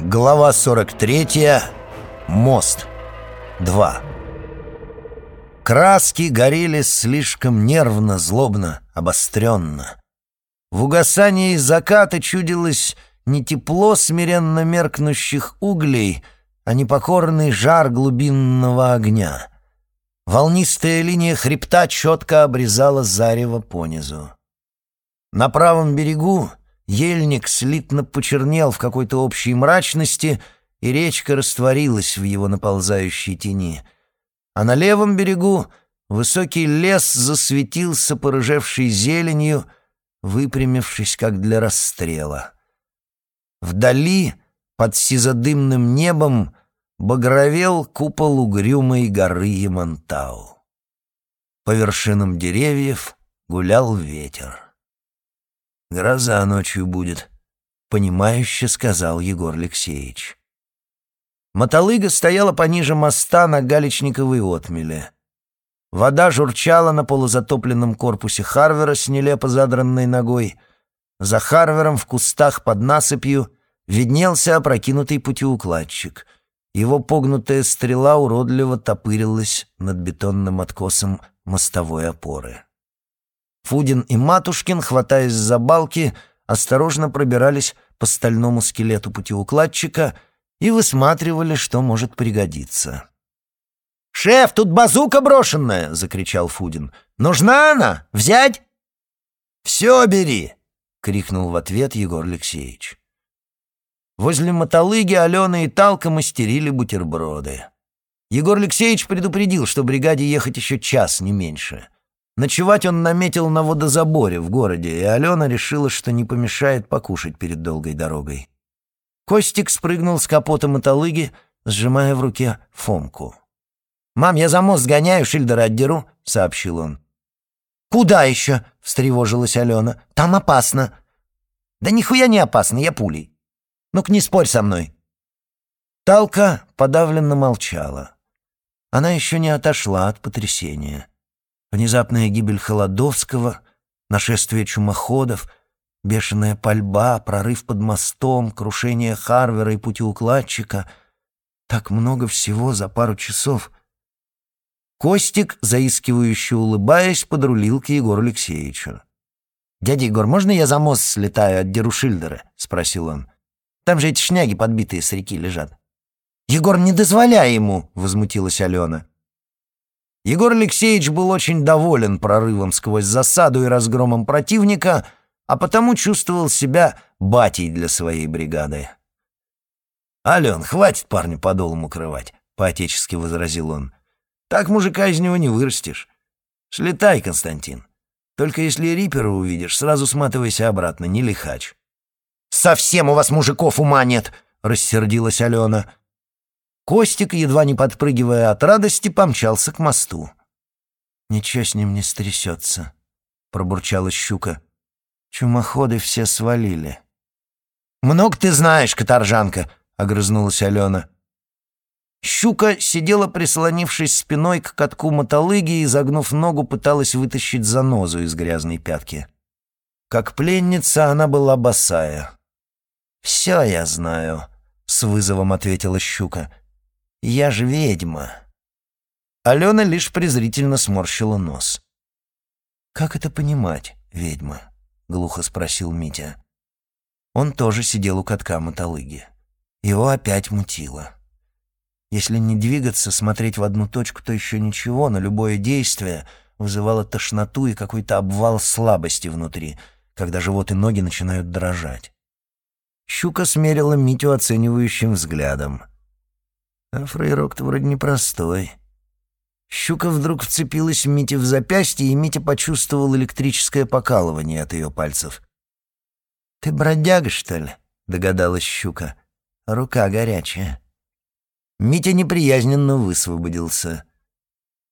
Глава 43. Мост. 2. Краски горели слишком нервно, злобно, обостренно. В угасании заката чудилось не тепло смиренно меркнущих углей, а непокорный жар глубинного огня. Волнистая линия хребта четко обрезала зарево понизу. На правом берегу Ельник слитно почернел в какой-то общей мрачности, и речка растворилась в его наползающей тени. А на левом берегу высокий лес засветился порыжевшей зеленью, выпрямившись, как для расстрела. Вдали, под сизодымным небом, багровел купол угрюмой горы Ямантау. По вершинам деревьев гулял ветер. Гроза ночью будет», — понимающе сказал Егор Алексеевич. Мотолыга стояла пониже моста на Галичниковой отмеле. Вода журчала на полузатопленном корпусе Харвера с нелепо задранной ногой. За Харвером в кустах под насыпью виднелся опрокинутый путеукладчик. Его погнутая стрела уродливо топырилась над бетонным откосом мостовой опоры. Фудин и Матушкин, хватаясь за балки, осторожно пробирались по стальному скелету путеукладчика и высматривали, что может пригодиться. «Шеф, тут базука брошенная!» — закричал Фудин. «Нужна она? Взять?» «Все бери!» — крикнул в ответ Егор Алексеевич. Возле мотолыги Алена и Талка мастерили бутерброды. Егор Алексеевич предупредил, что бригаде ехать еще час, не меньше. Ночевать он наметил на водозаборе в городе, и Алена решила, что не помешает покушать перед долгой дорогой. Костик спрыгнул с капота мотолыги, сжимая в руке Фомку. «Мам, я за мост сгоняю, Шильдера отдеру», — сообщил он. «Куда еще?» — встревожилась Алена. «Там опасно». «Да нихуя не опасно, я пулей. Ну-ка не спорь со мной». Талка подавленно молчала. Она еще не отошла от потрясения. Внезапная гибель Холодовского, нашествие чумоходов, бешеная пальба, прорыв под мостом, крушение Харвера и путеукладчика. Так много всего за пару часов. Костик, заискивающе улыбаясь, подрулил к Егору Алексеевичу. «Дядя Егор, можно я за мост слетаю от Дерушильдера?» — спросил он. «Там же эти шняги подбитые с реки лежат». «Егор, не дозволяй ему!» — возмутилась Алена. Егор Алексеевич был очень доволен прорывом сквозь засаду и разгромом противника, а потому чувствовал себя батей для своей бригады. «Ален, хватит парню подолом укрывать», — поотечески возразил он. «Так мужика из него не вырастешь. Слетай, Константин. Только если рипера увидишь, сразу сматывайся обратно, не лихач». «Совсем у вас мужиков ума нет!» — рассердилась Алена. Костик, едва не подпрыгивая от радости, помчался к мосту. «Ничего с ним не стрясется», — пробурчала щука. «Чумоходы все свалили». «Много ты знаешь, каторжанка», — огрызнулась Алена. Щука сидела, прислонившись спиной к катку мотолыги и, загнув ногу, пыталась вытащить занозу из грязной пятки. Как пленница она была босая. «Все я знаю», — с вызовом ответила щука. Я же ведьма». Алена лишь презрительно сморщила нос. «Как это понимать, ведьма?» — глухо спросил Митя. Он тоже сидел у катка мотолыги. Его опять мутило. Если не двигаться, смотреть в одну точку, то еще ничего, но любое действие вызывало тошноту и какой-то обвал слабости внутри, когда живот и ноги начинают дрожать. Щука смерила Митю оценивающим взглядом — а фрейрок-то вроде непростой. Щука вдруг вцепилась Мите в запястье, и Митя почувствовал электрическое покалывание от ее пальцев. «Ты бродяга, что ли?» — догадалась Щука. «Рука горячая». Митя неприязненно высвободился.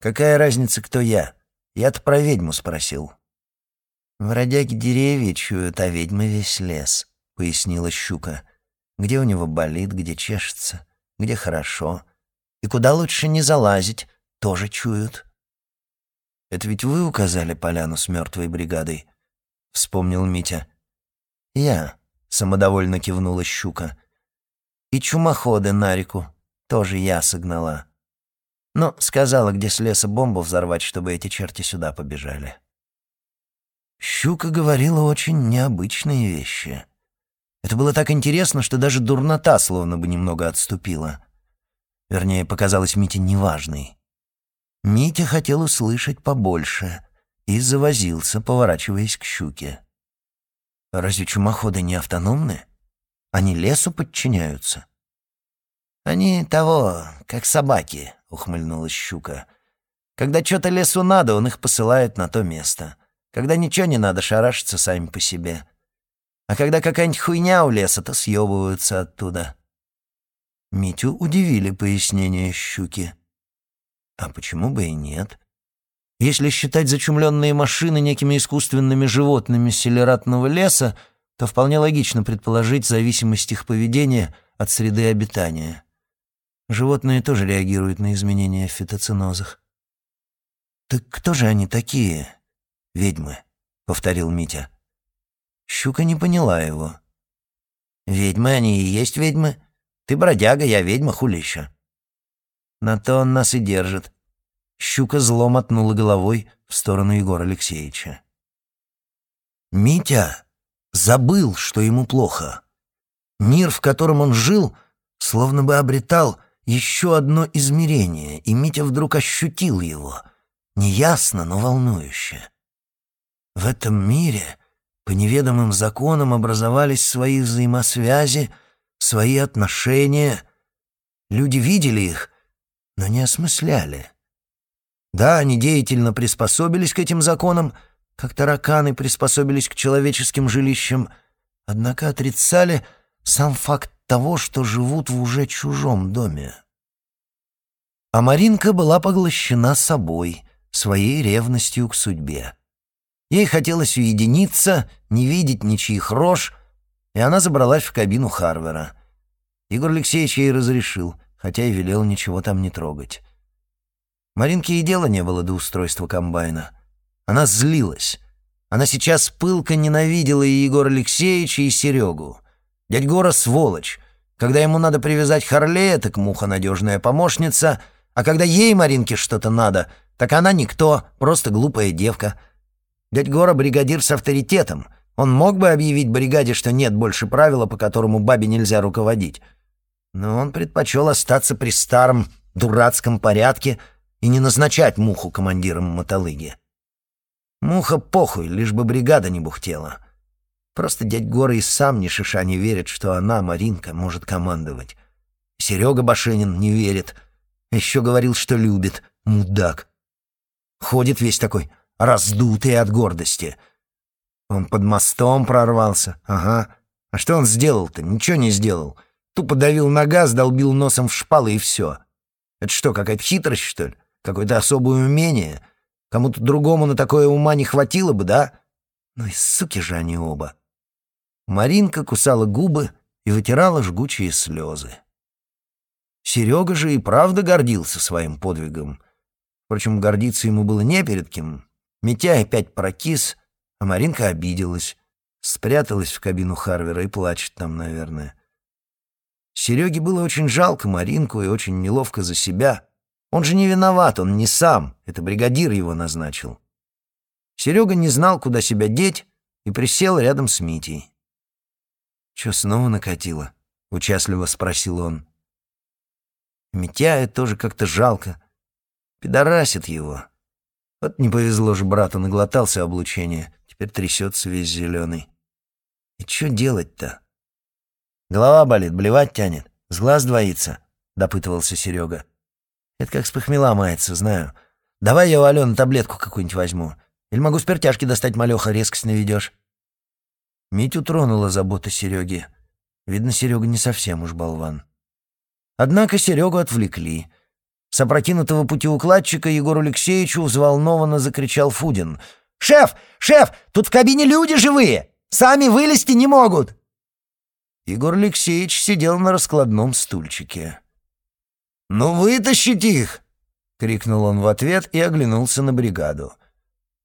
«Какая разница, кто я? Я-то про ведьму спросил». «Бродяги деревья чуют, а ведьмы весь лес», — пояснила Щука. «Где у него болит, где чешется» где хорошо, и куда лучше не залазить, тоже чуют. «Это ведь вы указали поляну с мертвой бригадой?» — вспомнил Митя. «Я», — самодовольно кивнула щука. И чумоходы на реку тоже я согнала. Но сказала, где с леса бомбу взорвать, чтобы эти черти сюда побежали. Щука говорила очень необычные вещи. Это было так интересно, что даже дурнота словно бы немного отступила. Вернее, показалась Мите неважной. Митя хотел услышать побольше и завозился, поворачиваясь к щуке. «Разве чумоходы не автономны? Они лесу подчиняются?» «Они того, как собаки», — ухмыльнулась щука. «Когда что-то лесу надо, он их посылает на то место. Когда ничего не надо, шарашатся сами по себе. А когда какая-нибудь хуйня у леса, то съебываются оттуда». Митю удивили пояснения щуки. А почему бы и нет? Если считать зачумленные машины некими искусственными животными селератного леса, то вполне логично предположить зависимость их поведения от среды обитания. Животные тоже реагируют на изменения в фитоцинозах. «Так кто же они такие, ведьмы?» — повторил Митя. Щука не поняла его. «Ведьмы они и есть ведьмы. Ты бродяга, я ведьма, хулища. На то он нас и держит. Щука зло мотнула головой в сторону Егора Алексеевича. Митя забыл, что ему плохо. Мир, в котором он жил, словно бы обретал еще одно измерение, и Митя вдруг ощутил его, неясно, но волнующе. В этом мире по неведомым законам образовались свои взаимосвязи, свои отношения. Люди видели их но не осмысляли. Да, они деятельно приспособились к этим законам, как тараканы приспособились к человеческим жилищам, однако отрицали сам факт того, что живут в уже чужом доме. А Маринка была поглощена собой, своей ревностью к судьбе. Ей хотелось уединиться, не видеть ничьих рож, и она забралась в кабину Харвера. Егор Алексеевич ей разрешил — хотя и велел ничего там не трогать. Маринке и дела не было до устройства комбайна. Она злилась. Она сейчас пылко ненавидела и Егора Алексеевича, и Серегу. Дядь Гора — сволочь. Когда ему надо привязать Харлея, так муха надежная помощница, а когда ей, Маринке, что-то надо, так она никто, просто глупая девка. Дядь Гора — бригадир с авторитетом. Он мог бы объявить бригаде, что нет больше правила, по которому бабе нельзя руководить но он предпочел остаться при старом дурацком порядке и не назначать Муху командиром мотолыги. Муха похуй, лишь бы бригада не бухтела. Просто дядь Гора и сам ни шиша не верит, что она, Маринка, может командовать. Серега Башенин не верит. Еще говорил, что любит. Мудак. Ходит весь такой раздутый от гордости. Он под мостом прорвался. Ага. А что он сделал-то? Ничего не сделал. — Тупо давил на газ, долбил носом в шпалы и все. Это что, какая-то хитрость, что ли? Какое-то особое умение? Кому-то другому на такое ума не хватило бы, да? Ну и суки же они оба. Маринка кусала губы и вытирала жгучие слезы. Серега же и правда гордился своим подвигом. Впрочем, гордиться ему было не перед кем. Митя опять прокис, а Маринка обиделась. Спряталась в кабину Харвера и плачет там, наверное. Сереге было очень жалко Маринку и очень неловко за себя. Он же не виноват, он не сам, это бригадир его назначил. Серега не знал, куда себя деть, и присел рядом с Митей. «Чё, снова накатило?» — участливо спросил он. Митяя тоже как-то жалко. Пидорасит его. Вот не повезло же брату, наглотался облучения. Теперь трясется весь зеленый. И что делать-то? Голова болит, блевать тянет, с глаз двоится», — допытывался Серега. «Это как с похмела мается, знаю. Давай я у Алены таблетку какую-нибудь возьму. Или могу с пертяшки достать, малеха, резкость наведешь». Митю тронула забота Сереги. Видно, Серега не совсем уж болван. Однако Серегу отвлекли. С опрокинутого путеукладчика Егору Алексеевичу взволнованно закричал Фудин. «Шеф! Шеф! Тут в кабине люди живые! Сами вылезти не могут!» Егор Алексеевич сидел на раскладном стульчике. «Ну, вытащите их!» — крикнул он в ответ и оглянулся на бригаду.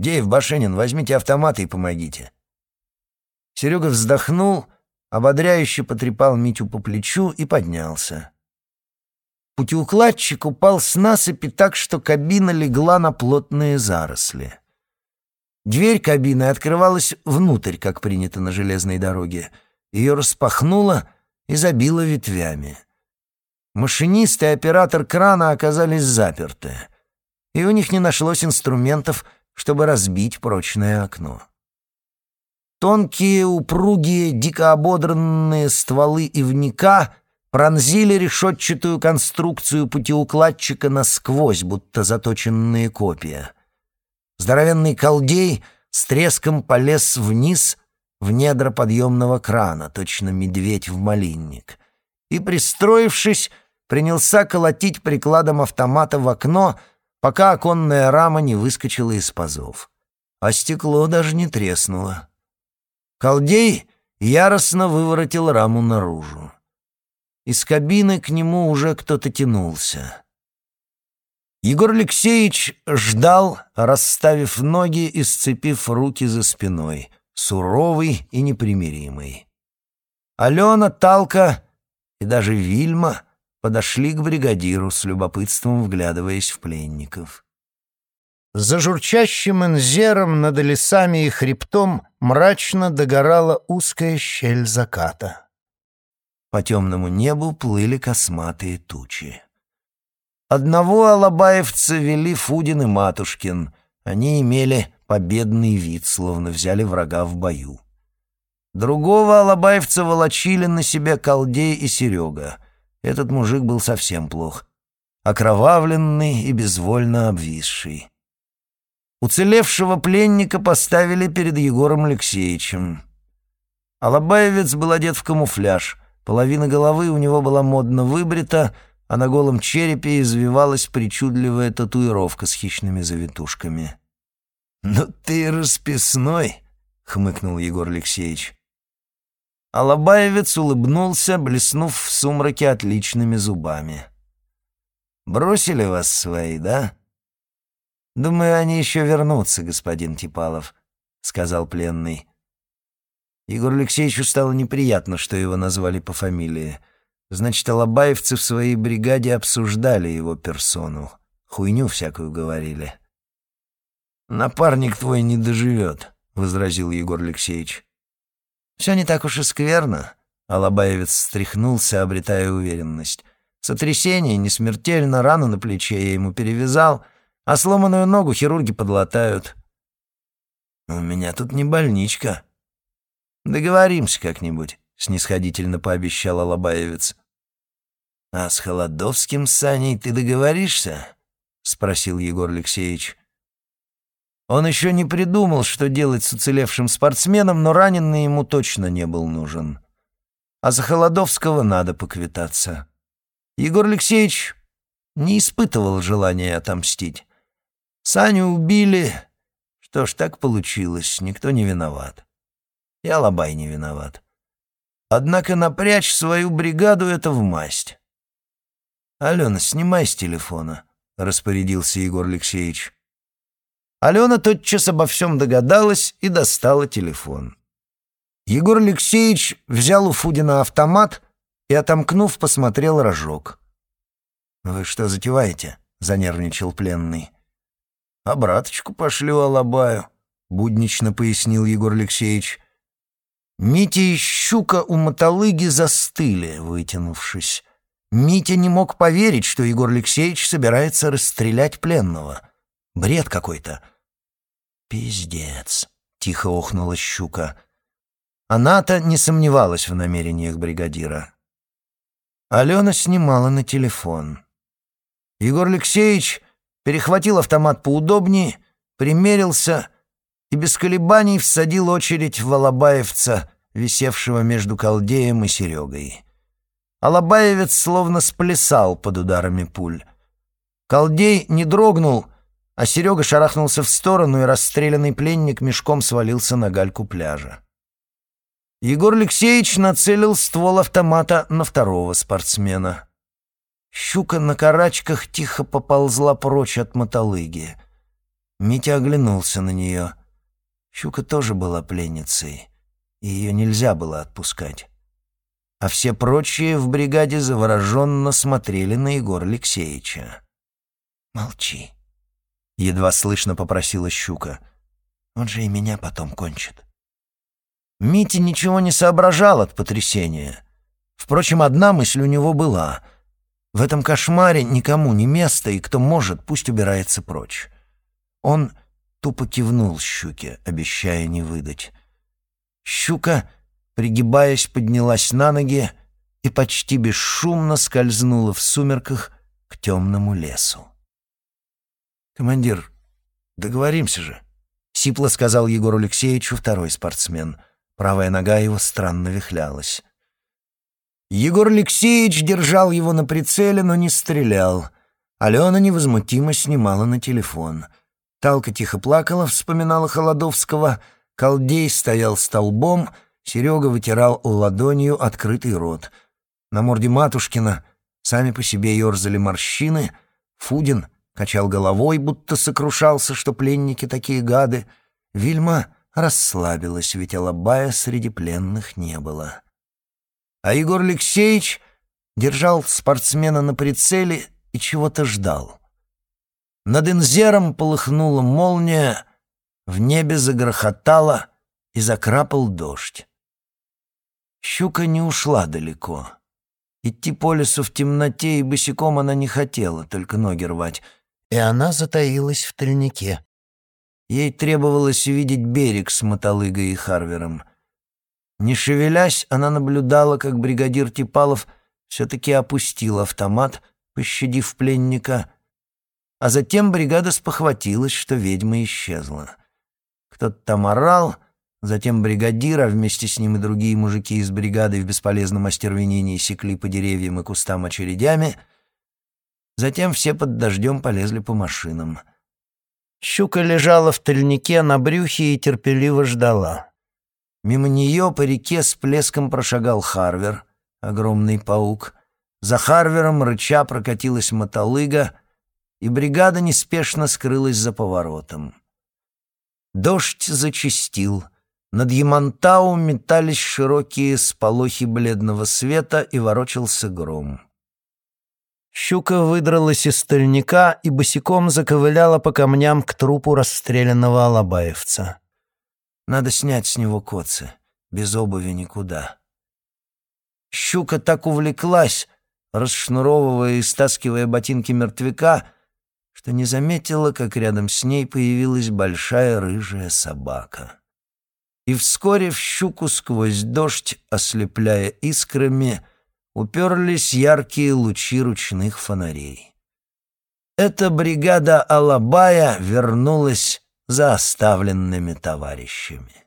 «Деев, Башенин, возьмите автоматы и помогите». Серега вздохнул, ободряюще потрепал Митю по плечу и поднялся. Путеукладчик упал с насыпи так, что кабина легла на плотные заросли. Дверь кабины открывалась внутрь, как принято на железной дороге. Ее распахнуло и забило ветвями. Машинист и оператор крана оказались заперты, и у них не нашлось инструментов, чтобы разбить прочное окно. Тонкие, упругие, дико ободранные стволы ивника пронзили решетчатую конструкцию путеукладчика насквозь, будто заточенные копья. Здоровенный колдей с треском полез вниз в недра подъемного крана, точно медведь в малинник, и, пристроившись, принялся колотить прикладом автомата в окно, пока оконная рама не выскочила из пазов. А стекло даже не треснуло. Колдей яростно выворотил раму наружу. Из кабины к нему уже кто-то тянулся. Егор Алексеевич ждал, расставив ноги и сцепив руки за спиной, суровый и непримиримый. Алена, Талка и даже Вильма подошли к бригадиру с любопытством, вглядываясь в пленников. За журчащим инзером над лесами и хребтом мрачно догорала узкая щель заката. По темному небу плыли косматые тучи. Одного алабаевца вели Фудин и Матушкин. Они имели победный вид, словно взяли врага в бою. Другого алабаевца волочили на себе Колдей и Серега. Этот мужик был совсем плох. Окровавленный и безвольно обвисший. Уцелевшего пленника поставили перед Егором Алексеевичем. Алабаевец был одет в камуфляж. Половина головы у него была модно выбрита, а на голом черепе извивалась причудливая татуировка с хищными завитушками. «Ну ты расписной!» — хмыкнул Егор Алексеевич. Алабаевец улыбнулся, блеснув в сумраке отличными зубами. «Бросили вас свои, да?» «Думаю, они еще вернутся, господин Типалов», — сказал пленный. Егору Алексеевичу стало неприятно, что его назвали по фамилии. Значит, алабаевцы в своей бригаде обсуждали его персону. Хуйню всякую говорили. «Напарник твой не доживет», — возразил Егор Алексеевич. «Все не так уж и скверно», — алабаевец встряхнулся, обретая уверенность. «Сотрясение не смертельно, рану на плече я ему перевязал, а сломанную ногу хирурги подлатают». «У меня тут не больничка». «Договоримся как-нибудь», — снисходительно пообещал Алабаевец. «А с Холодовским, Саней, ты договоришься?» — спросил Егор Алексеевич. Он еще не придумал, что делать с уцелевшим спортсменом, но раненый ему точно не был нужен. А за Холодовского надо поквитаться. Егор Алексеевич не испытывал желания отомстить. Саню убили. Что ж, так получилось, никто не виноват. И Алабай не виноват. Однако напрячь свою бригаду — это в масть. «Алена, снимай с телефона», — распорядился Егор Алексеевич. Алена тотчас обо всем догадалась и достала телефон. Егор Алексеевич взял у Фудина автомат и, отомкнув, посмотрел рожок. «Вы что затеваете?» — занервничал пленный. «Обраточку пошлю Алабаю», — буднично пояснил Егор Алексеевич. Митя и Щука у мотолыги застыли, вытянувшись. Митя не мог поверить, что Егор Алексеевич собирается расстрелять пленного. Бред какой-то. «Пиздец», — тихо охнула Щука. Она-то не сомневалась в намерениях бригадира. Алена снимала на телефон. Егор Алексеевич перехватил автомат поудобнее, примерился и без колебаний всадил очередь в Алабаевца, висевшего между Колдеем и Серегой. Алабаевец словно сплясал под ударами пуль. Колдей не дрогнул, а Серега шарахнулся в сторону, и расстрелянный пленник мешком свалился на гальку пляжа. Егор Алексеевич нацелил ствол автомата на второго спортсмена. Щука на карачках тихо поползла прочь от мотолыги. Митя оглянулся на нее. Щука тоже была пленницей, и ее нельзя было отпускать. а все прочие в бригаде завороженно смотрели на Егора Алексеевича. «Молчи», — едва слышно попросила щука. «Он же и меня потом кончит». Митя ничего не соображал от потрясения. Впрочем, одна мысль у него была. В этом кошмаре никому не место, и кто может, пусть убирается прочь. Он тупо кивнул щуке, обещая не выдать. Щука, пригибаясь, поднялась на ноги и почти бесшумно скользнула в сумерках к темному лесу. «Командир, договоримся же», — сипло сказал Егору Алексеевичу второй спортсмен. Правая нога его странно вихлялась. Егор Алексеевич держал его на прицеле, но не стрелял. Алена невозмутимо снимала на телефон. Талка тихо плакала, вспоминала Холодовского. Колдей стоял столбом, Серега вытирал ладонью открытый рот. На морде Матушкина сами по себе ерзали морщины. Фудин качал головой, будто сокрушался, что пленники такие гады. Вильма расслабилась, ведь Алабая среди пленных не было а Егор Алексеевич держал спортсмена на прицеле и чего-то ждал. Над инзером полыхнула молния, в небе загрохотало и закрапал дождь. Щука не ушла далеко. Идти по лесу в темноте и босиком она не хотела, только ноги рвать, и она затаилась в тальнике. Ей требовалось увидеть берег с мотолыгой и Харвером — не шевелясь, она наблюдала, как бригадир Типалов все-таки опустил автомат, пощадив пленника, а затем бригада спохватилась, что ведьма исчезла. Кто-то там орал, затем бригадир, а вместе с ним и другие мужики из бригады в бесполезном остервенении секли по деревьям и кустам очередями, затем все под дождем полезли по машинам. Щука лежала в тальнике на брюхе и терпеливо ждала. Мимо нее по реке с плеском прошагал Харвер, огромный паук. За Харвером рыча прокатилась мотолыга, и бригада неспешно скрылась за поворотом. Дождь зачастил. Над Ямантау метались широкие сполохи бледного света и ворочался гром. Щука выдралась из стальника и босиком заковыляла по камням к трупу расстрелянного алабаевца. Надо снять с него коцы. Без обуви никуда. Щука так увлеклась, расшнуровывая и стаскивая ботинки мертвяка, что не заметила, как рядом с ней появилась большая рыжая собака. И вскоре в щуку сквозь дождь, ослепляя искрами, уперлись яркие лучи ручных фонарей. Эта бригада Алабая вернулась за оставленными товарищами.